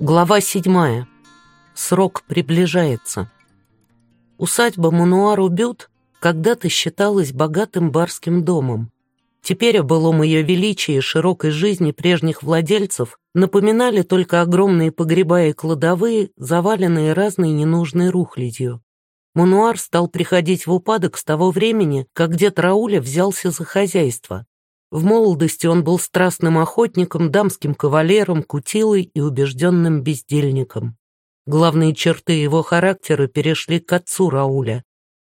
Глава седьмая. Срок приближается. Усадьба Мануару Бют когда-то считалась богатым барским домом. Теперь о былом ее величии и широкой жизни прежних владельцев напоминали только огромные погреба и кладовые, заваленные разной ненужной рухлядью. Мануар стал приходить в упадок с того времени, как дед Рауля взялся за хозяйство. В молодости он был страстным охотником, дамским кавалером, кутилой и убежденным бездельником. Главные черты его характера перешли к отцу Рауля.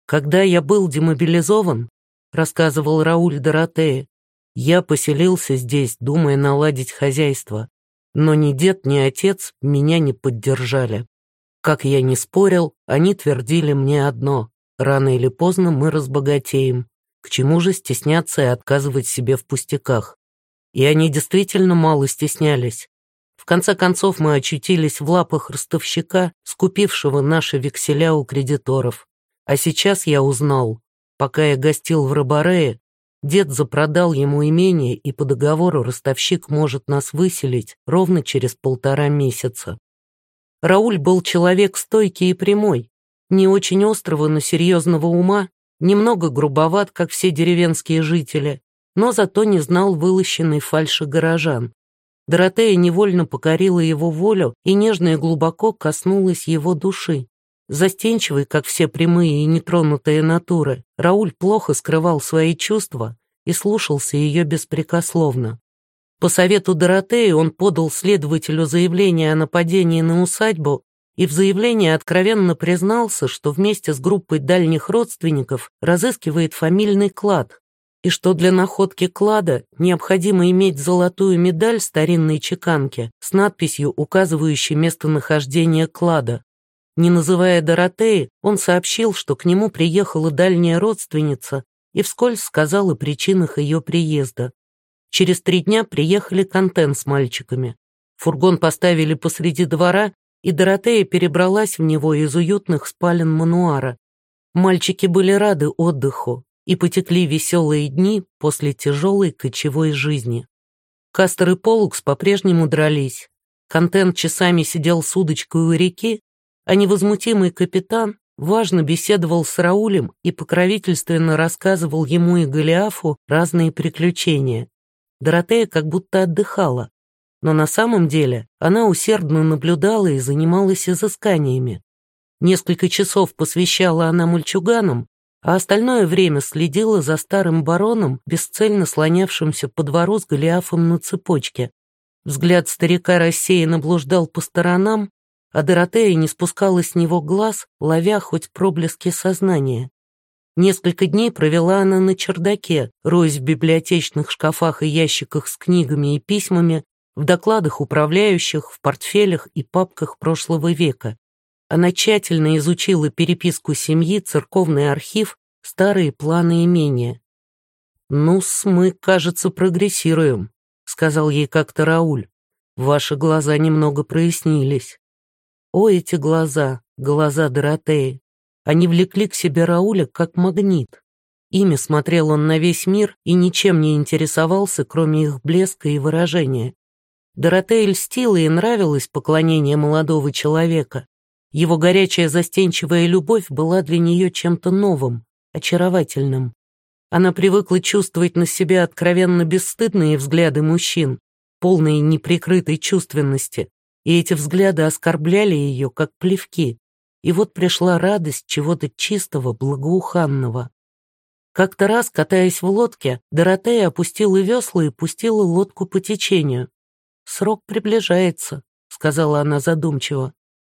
«Когда я был демобилизован», — рассказывал Рауль Доротея, «я поселился здесь, думая наладить хозяйство. Но ни дед, ни отец меня не поддержали. Как я не спорил, они твердили мне одно — рано или поздно мы разбогатеем. К чему же стесняться и отказывать себе в пустяках? И они действительно мало стеснялись. В конце концов мы очутились в лапах ростовщика, скупившего наши векселя у кредиторов. А сейчас я узнал, пока я гостил в Рыбарее, дед запродал ему имение, и по договору ростовщик может нас выселить ровно через полтора месяца. Рауль был человек стойкий и прямой, не очень острого, но серьезного ума немного грубоват, как все деревенские жители, но зато не знал вылощенной фальши горожан. Доротея невольно покорила его волю и нежно и глубоко коснулась его души. Застенчивый, как все прямые и нетронутые натуры, Рауль плохо скрывал свои чувства и слушался ее беспрекословно. По совету Доротеи он подал следователю заявление о нападении на усадьбу и в заявлении откровенно признался, что вместе с группой дальних родственников разыскивает фамильный клад, и что для находки клада необходимо иметь золотую медаль старинной чеканки с надписью, указывающей местонахождение клада. Не называя Доротеи, он сообщил, что к нему приехала дальняя родственница и вскользь сказал о причинах ее приезда. Через три дня приехали Контен с мальчиками. Фургон поставили посреди двора и Доротея перебралась в него из уютных спален мануара. Мальчики были рады отдыху, и потекли веселые дни после тяжелой кочевой жизни. Кастер и Полукс по-прежнему дрались. Контент часами сидел с удочкой у реки, а невозмутимый капитан важно беседовал с Раулем и покровительственно рассказывал ему и Голиафу разные приключения. Доротея как будто отдыхала но на самом деле она усердно наблюдала и занималась изысканиями. Несколько часов посвящала она мальчуганам, а остальное время следила за старым бароном, бесцельно слонявшимся по двору с Голиафом на цепочке. Взгляд старика рассеянно блуждал по сторонам, а Доротея не спускала с него глаз, ловя хоть проблески сознания. Несколько дней провела она на чердаке, роясь в библиотечных шкафах и ящиках с книгами и письмами, в докладах управляющих, в портфелях и папках прошлого века. Она тщательно изучила переписку семьи, церковный архив, старые планы имения. «Ну-с, мы, кажется, прогрессируем», — сказал ей как-то Рауль. «Ваши глаза немного прояснились». О, эти глаза, глаза Доротеи. Они влекли к себе Рауля как магнит. Ими смотрел он на весь мир и ничем не интересовался, кроме их блеска и выражения. Доротея льстила и нравилось поклонение молодого человека. Его горячая застенчивая любовь была для нее чем-то новым, очаровательным. Она привыкла чувствовать на себе откровенно бесстыдные взгляды мужчин, полные неприкрытой чувственности, и эти взгляды оскорбляли ее, как плевки. И вот пришла радость чего-то чистого, благоуханного. Как-то раз, катаясь в лодке, Доротея опустила весла и пустила лодку по течению. «Срок приближается», — сказала она задумчиво.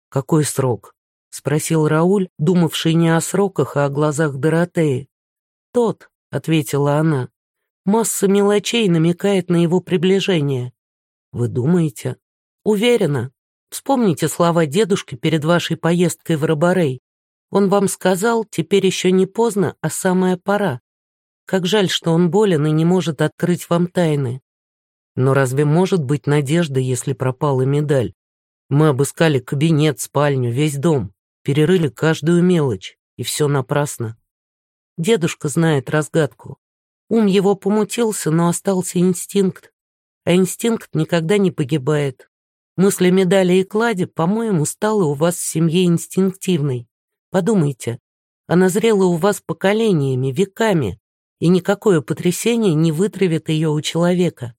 «Какой срок?» — спросил Рауль, думавший не о сроках, а о глазах Доротеи. «Тот», — ответила она. «Масса мелочей намекает на его приближение». «Вы думаете?» «Уверена. Вспомните слова дедушки перед вашей поездкой в Роборей. Он вам сказал, теперь еще не поздно, а самая пора. Как жаль, что он болен и не может открыть вам тайны. Но разве может быть надежда, если пропала медаль? Мы обыскали кабинет, спальню, весь дом, перерыли каждую мелочь, и все напрасно. Дедушка знает разгадку. Ум его помутился, но остался инстинкт. А инстинкт никогда не погибает. Мысль медали и кладе, по-моему, стала у вас в семье инстинктивной. Подумайте, она зрела у вас поколениями, веками, и никакое потрясение не вытравит ее у человека.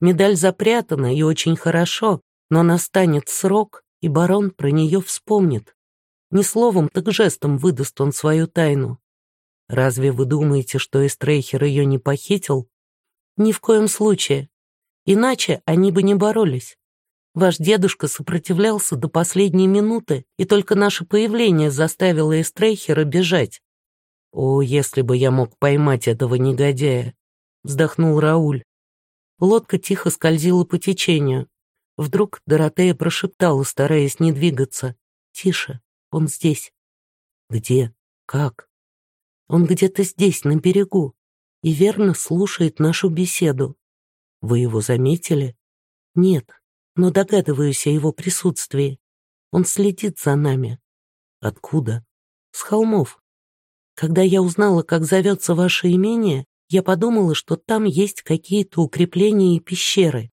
Медаль запрятана и очень хорошо, но настанет срок, и барон про нее вспомнит. Не словом, так жестом выдаст он свою тайну. Разве вы думаете, что Эстрейхер ее не похитил? Ни в коем случае. Иначе они бы не боролись. Ваш дедушка сопротивлялся до последней минуты, и только наше появление заставило Эстрейхера бежать. «О, если бы я мог поймать этого негодяя!» — вздохнул Рауль. Лодка тихо скользила по течению. Вдруг Доротея прошептала, стараясь не двигаться. «Тише, он здесь». «Где? Как?» «Он где-то здесь, на берегу, и верно слушает нашу беседу». «Вы его заметили?» «Нет, но догадываюсь о его присутствии. Он следит за нами». «Откуда?» «С холмов. Когда я узнала, как зовется ваше имение, я подумала, что там есть какие-то укрепления и пещеры.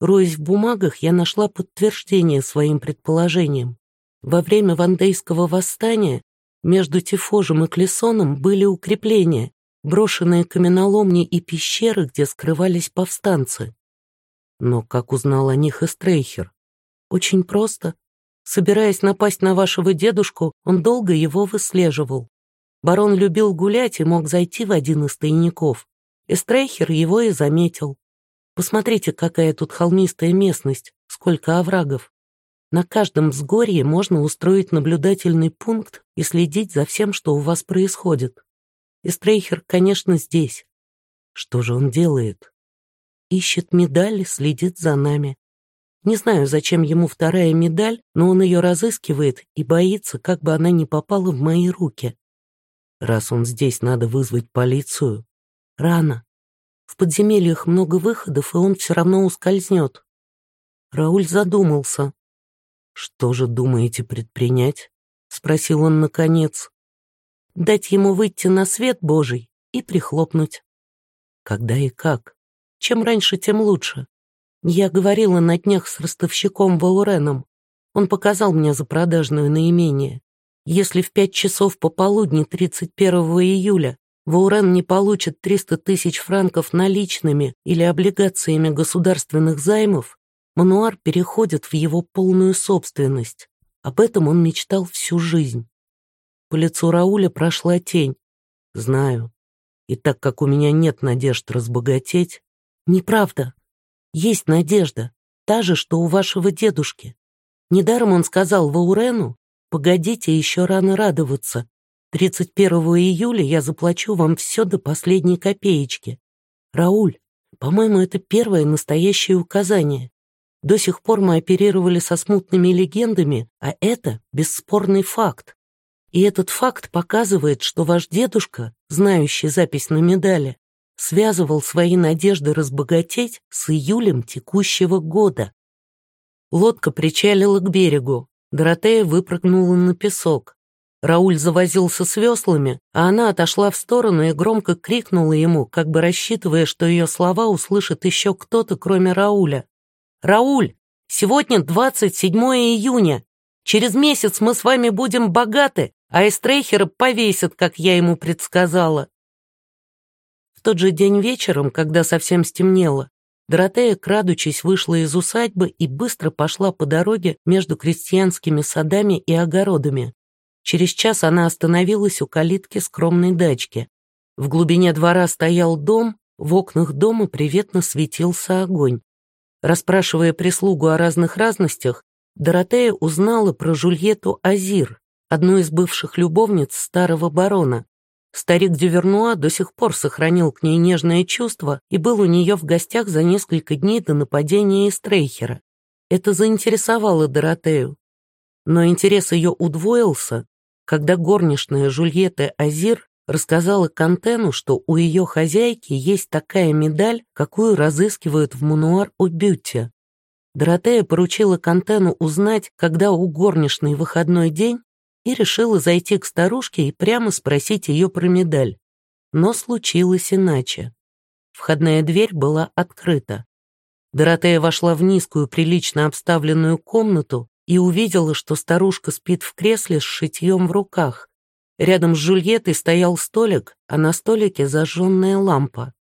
Роясь в бумагах, я нашла подтверждение своим предположениям. Во время Вандейского восстания между Тифожем и Клесоном были укрепления, брошенные каменоломни и пещеры, где скрывались повстанцы. Но как узнал о них Эстрейхер? Очень просто. Собираясь напасть на вашего дедушку, он долго его выслеживал. Барон любил гулять и мог зайти в один из тайников. Эстрейхер его и заметил. Посмотрите, какая тут холмистая местность, сколько оврагов. На каждом взгорье можно устроить наблюдательный пункт и следить за всем, что у вас происходит. Эстрейхер, конечно, здесь. Что же он делает? Ищет медаль, следит за нами. Не знаю, зачем ему вторая медаль, но он ее разыскивает и боится, как бы она не попала в мои руки. Раз он здесь, надо вызвать полицию. Рано. В подземельях много выходов, и он все равно ускользнет. Рауль задумался. «Что же думаете предпринять?» — спросил он наконец. «Дать ему выйти на свет Божий и прихлопнуть». «Когда и как? Чем раньше, тем лучше. Я говорила на днях с ростовщиком Вауреном. Он показал мне запродажную наименее. Если в пять часов пополудни 31 июля Ваурен не получит 300 тысяч франков наличными или облигациями государственных займов, Мануар переходит в его полную собственность. Об этом он мечтал всю жизнь. По лицу Рауля прошла тень. Знаю. И так как у меня нет надежд разбогатеть... Неправда. Есть надежда. Та же, что у вашего дедушки. Недаром он сказал Ваурену, Погодите, еще рано радоваться. 31 июля я заплачу вам все до последней копеечки. Рауль, по-моему, это первое настоящее указание. До сих пор мы оперировали со смутными легендами, а это бесспорный факт. И этот факт показывает, что ваш дедушка, знающий запись на медали, связывал свои надежды разбогатеть с июлем текущего года. Лодка причалила к берегу. Доротея выпрыгнула на песок. Рауль завозился с веслами, а она отошла в сторону и громко крикнула ему, как бы рассчитывая, что ее слова услышит еще кто-то, кроме Рауля. «Рауль, сегодня 27 июня. Через месяц мы с вами будем богаты, а Эстрейхера повесят, как я ему предсказала». В тот же день вечером, когда совсем стемнело, Доротея, крадучись, вышла из усадьбы и быстро пошла по дороге между крестьянскими садами и огородами. Через час она остановилась у калитки скромной дачки. В глубине двора стоял дом, в окнах дома приветно светился огонь. Расспрашивая прислугу о разных разностях, Доротея узнала про Жульетту Азир, одну из бывших любовниц старого барона. Старик Дювернуа до сих пор сохранил к ней нежное чувство и был у нее в гостях за несколько дней до нападения Эстрейхера. Это заинтересовало Доротею. Но интерес ее удвоился, когда горничная Жульетта Азир рассказала Кантену, что у ее хозяйки есть такая медаль, какую разыскивают в мануар у Бютти. Доротея поручила Кантену узнать, когда у горничной выходной день, и решила зайти к старушке и прямо спросить ее про медаль. Но случилось иначе. Входная дверь была открыта. Доротея вошла в низкую, прилично обставленную комнату и увидела, что старушка спит в кресле с шитьем в руках. Рядом с Жульеттой стоял столик, а на столике зажженная лампа.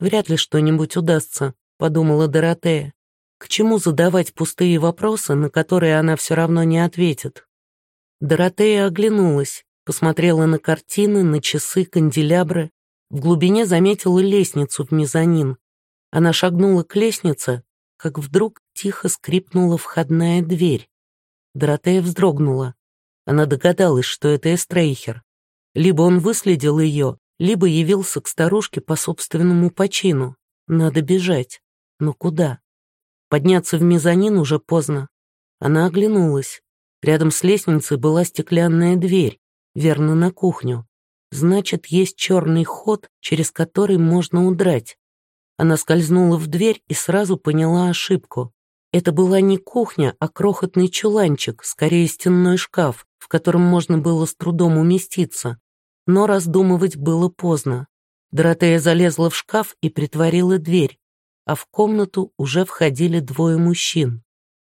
«Вряд ли что-нибудь удастся», — подумала Доротея. «К чему задавать пустые вопросы, на которые она все равно не ответит?» Доротея оглянулась, посмотрела на картины, на часы, канделябры. В глубине заметила лестницу в мезонин. Она шагнула к лестнице, как вдруг тихо скрипнула входная дверь. Доротея вздрогнула. Она догадалась, что это Эстрейхер. Либо он выследил ее, либо явился к старушке по собственному почину. Надо бежать. Но куда? Подняться в мезонин уже поздно. Она оглянулась. Рядом с лестницей была стеклянная дверь, верно, на кухню. Значит, есть черный ход, через который можно удрать. Она скользнула в дверь и сразу поняла ошибку. Это была не кухня, а крохотный чуланчик, скорее стенной шкаф, в котором можно было с трудом уместиться. Но раздумывать было поздно. Доротея залезла в шкаф и притворила дверь, а в комнату уже входили двое мужчин.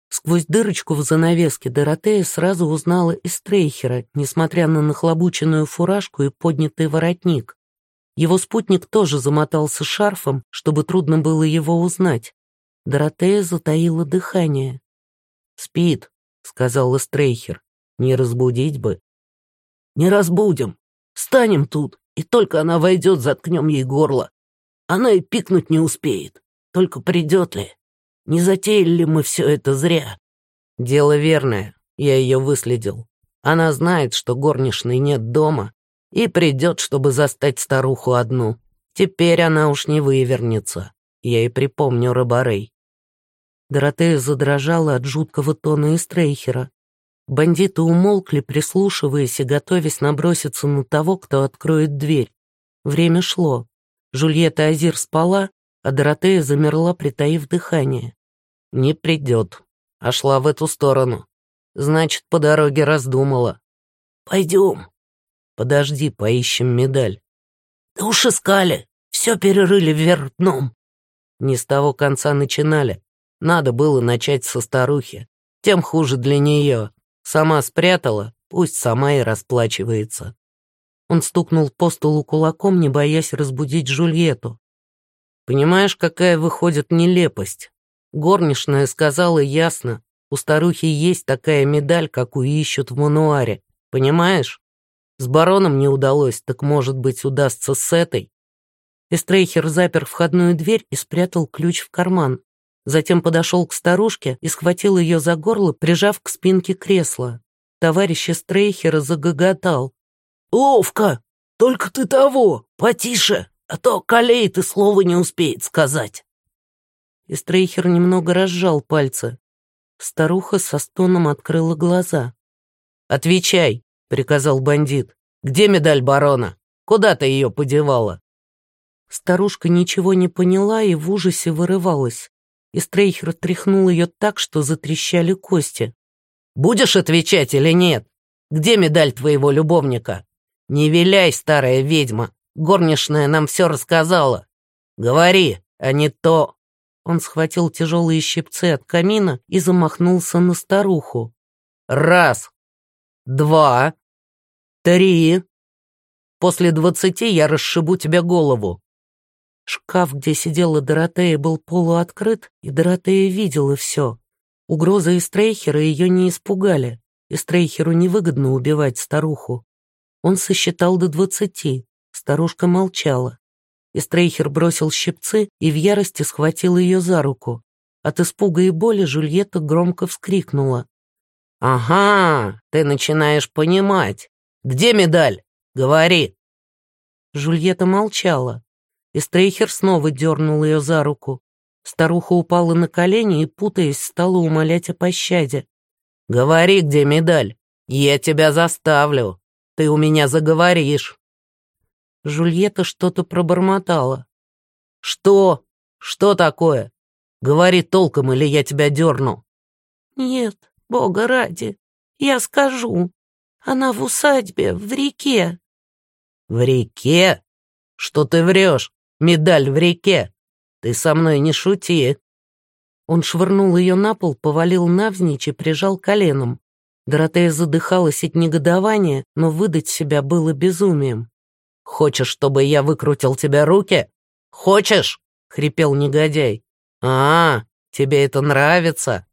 Сквозь дырочку в занавеске Доротея сразу узнала Эстрейхера, несмотря на нахлобученную фуражку и поднятый воротник. Его спутник тоже замотался шарфом, чтобы трудно было его узнать. Доротея затаила дыхание. «Спит», — сказал Эстрейхер. «Не разбудить бы». «Не разбудим. Станем тут, и только она войдет, заткнем ей горло. Она и пикнуть не успеет. Только придет ли? Не затеяли ли мы все это зря?» «Дело верное. Я ее выследил. Она знает, что горничной нет дома, и придет, чтобы застать старуху одну. Теперь она уж не вывернется. Я и припомню Робарей. Доротея задрожала от жуткого тона Эстрейхера. Бандиты умолкли, прислушиваясь и готовясь наброситься на того, кто откроет дверь. Время шло. Жульетта Азир спала, а Доротея замерла, притаив дыхание. «Не придет», а шла в эту сторону. Значит, по дороге раздумала. «Пойдем», Подожди, поищем медаль. Да уж искали, все перерыли вверх дном. Не с того конца начинали. Надо было начать со старухи. Тем хуже для нее. Сама спрятала, пусть сама и расплачивается. Он стукнул по столу кулаком, не боясь разбудить Жульету. Понимаешь, какая выходит нелепость? Горничная сказала ясно, у старухи есть такая медаль, какую ищут в мануаре. Понимаешь? С бароном не удалось, так, может быть, удастся с этой. Эстрейхер запер входную дверь и спрятал ключ в карман. Затем подошел к старушке и схватил ее за горло, прижав к спинке кресла. Товарищ Эстрейхера загоготал. «Ловко! Только ты того! Потише! А то колеет и слова не успеет сказать!» Эстрейхер немного разжал пальцы. Старуха со стоном открыла глаза. «Отвечай!» — приказал бандит. «Где медаль барона? Куда ты ее подевала?» Старушка ничего не поняла и в ужасе вырывалась. И Стрейхер тряхнул ее так, что затрещали кости. «Будешь отвечать или нет? Где медаль твоего любовника? Не виляй, старая ведьма, горничная нам все рассказала. Говори, а не то...» Он схватил тяжелые щипцы от камина и замахнулся на старуху. «Раз, два, три. После двадцати я расшибу тебе голову». Шкаф, где сидела Доротея, был полуоткрыт, и Доротея видела все. Угрозы Истрейхера ее не испугали. Истрейхеру невыгодно убивать старуху. Он сосчитал до двадцати. Старушка молчала. Истрейхер бросил щипцы и в ярости схватил ее за руку. От испуга и боли Жульетта громко вскрикнула. «Ага, ты начинаешь понимать. Где медаль? Говори!» Жульетта молчала. И Стрейхер снова дернул ее за руку. Старуха упала на колени и, путаясь, стала умолять о пощаде. «Говори, где медаль. Я тебя заставлю. Ты у меня заговоришь». Жульетта что-то пробормотала. «Что? Что такое? Говори толком, или я тебя дерну». «Нет, Бога ради, я скажу. Она в усадьбе, в реке». «В реке? Что ты врешь? Медаль в реке. Ты со мной не шути». Он швырнул ее на пол, повалил навзничь и прижал коленом. Доротея задыхалась от негодования, но выдать себя было безумием. «Хочешь, чтобы я выкрутил тебе руки? Хочешь?» — хрипел негодяй. «А, тебе это нравится?»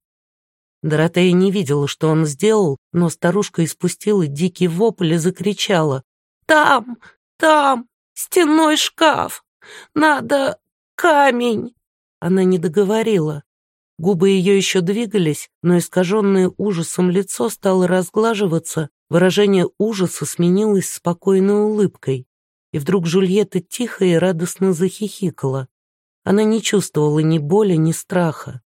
Доротея не видела, что он сделал, но старушка испустила дикий вопль и закричала. «Там, там, стенной шкаф! Надо камень!» Она не договорила. Губы ее еще двигались, но искаженное ужасом лицо стало разглаживаться, выражение ужаса сменилось спокойной улыбкой. И вдруг Жульетта тихо и радостно захихикала. Она не чувствовала ни боли, ни страха.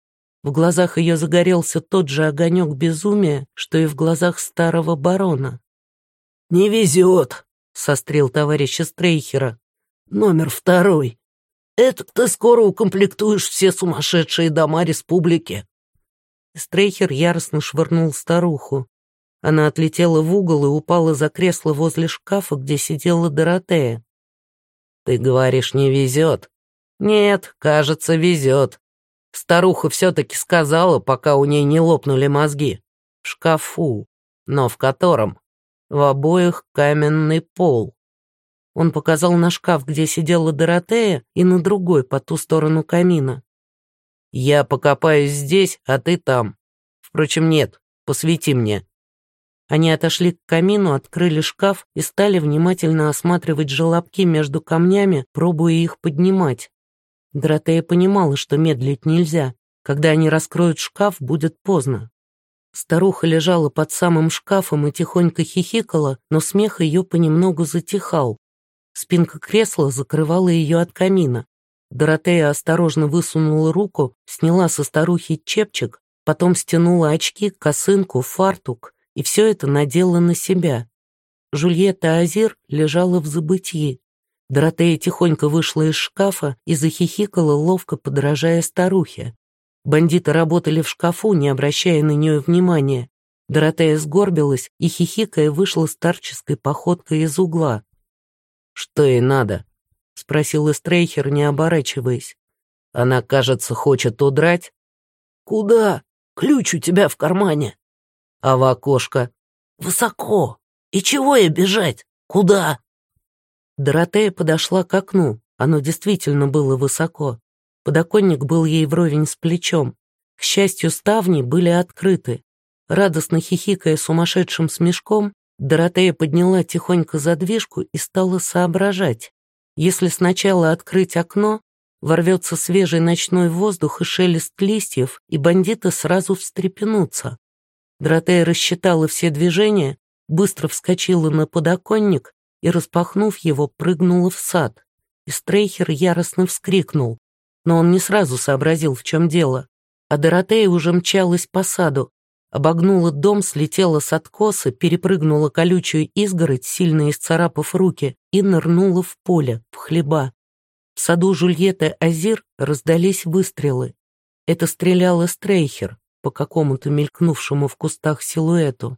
В глазах ее загорелся тот же огонек безумия, что и в глазах старого барона. «Не везет», — сострил товарища Стрейхера. «Номер второй. Это ты скоро укомплектуешь все сумасшедшие дома республики». Стрейхер яростно швырнул старуху. Она отлетела в угол и упала за кресло возле шкафа, где сидела Доротея. «Ты говоришь, не везет?» «Нет, кажется, везет. Старуха все-таки сказала, пока у ней не лопнули мозги. В шкафу, но в котором? В обоих каменный пол. Он показал на шкаф, где сидела Доротея, и на другой, по ту сторону камина. «Я покопаюсь здесь, а ты там. Впрочем, нет, посвети мне». Они отошли к камину, открыли шкаф и стали внимательно осматривать желобки между камнями, пробуя их поднимать. Доротея понимала, что медлить нельзя. Когда они раскроют шкаф, будет поздно. Старуха лежала под самым шкафом и тихонько хихикала, но смех ее понемногу затихал. Спинка кресла закрывала ее от камина. Доротея осторожно высунула руку, сняла со старухи чепчик, потом стянула очки, косынку, фартук, и все это надела на себя. Жульетта Азир лежала в забытии. Доротея тихонько вышла из шкафа и захихикала, ловко подражая старухе. Бандиты работали в шкафу, не обращая на нее внимания. Доротея сгорбилась и, хихикая, вышла старческой походкой из угла. «Что ей надо?» — спросил Эстрейхер, не оборачиваясь. «Она, кажется, хочет удрать». «Куда? Ключ у тебя в кармане». «А в окошко?» «Высоко. И чего ей бежать? Куда?» Доротея подошла к окну. Оно действительно было высоко. Подоконник был ей вровень с плечом. К счастью, ставни были открыты. Радостно хихикая сумасшедшим смешком, Доротея подняла тихонько задвижку и стала соображать. Если сначала открыть окно, ворвется свежий ночной воздух и шелест листьев, и бандиты сразу встрепенутся. Доротея рассчитала все движения, быстро вскочила на подоконник и, распахнув его, прыгнула в сад. И Стрейхер яростно вскрикнул, но он не сразу сообразил, в чем дело. А Доротея уже мчалась по саду, Обогнула дом, слетела с откоса, перепрыгнула колючую изгородь, сильно исцарапав руки, и нырнула в поле, в хлеба. В саду Жульетты Азир раздались выстрелы. Это стрелял Стрейхер по какому-то мелькнувшему в кустах силуэту.